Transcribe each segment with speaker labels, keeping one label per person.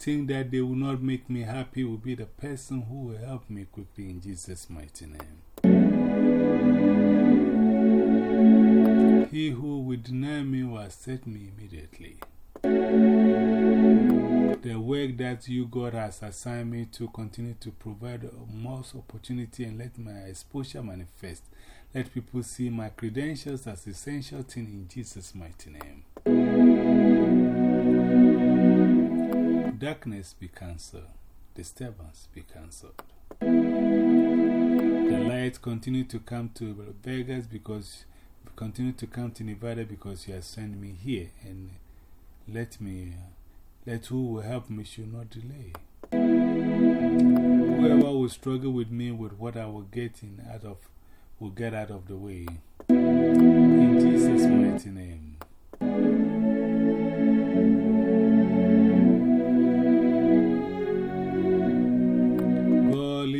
Speaker 1: that they will not make me happy will be the person who will help me quickly in Jesus' mighty name. He who will deny me will accept me immediately. The work that you, God, has assigned me to continue to provide most opportunity and let my exposure manifest. Let people see my credentials as essential thing in Jesus' mighty name. Darkness be cancelled. Disturbance be cancelled. The light continue to come to Vegas because continue to come to Nevada because you have sent me here and let me, let who will help me should not delay. Whoever will struggle with me with what I will get in out of, will get out of the way. In Jesus' mighty name.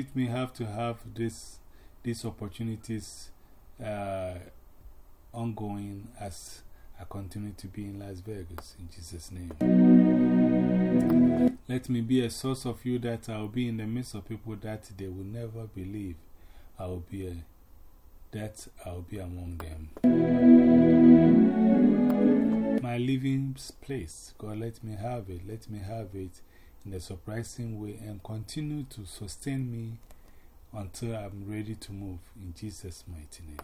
Speaker 1: Let me have to have this, these opportunities uh, ongoing as I continue to be in Las Vegas. In Jesus' name. Let me be a source of you that I'll be in the midst of people that they will never believe I'll be a, that I'll be among them. My living place, God, let me have it. Let me have it in a surprising way and continue to sustain me until I'm ready to move in Jesus' mighty name.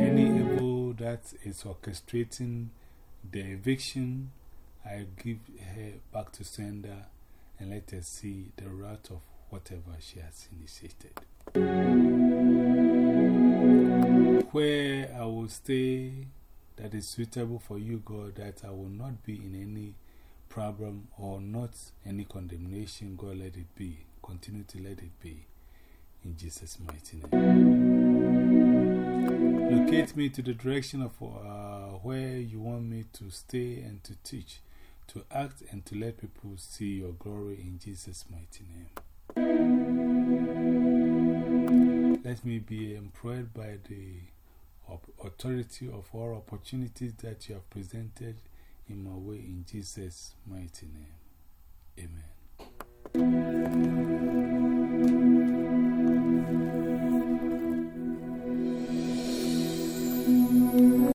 Speaker 1: Any evil that is orchestrating the eviction, I give her back to sender and let her see the route of whatever she has initiated. Where I will stay that is suitable for you, God, that I will not be in any problem or not any condemnation, God, let it be. Continue to let it be. In Jesus' mighty name. Locate me to the direction of uh, where you want me to stay and to teach, to act and to let people see your glory in Jesus' mighty name. Let me be employed by the authority of all opportunities that you have presented in my way in Jesus' mighty name. Amen.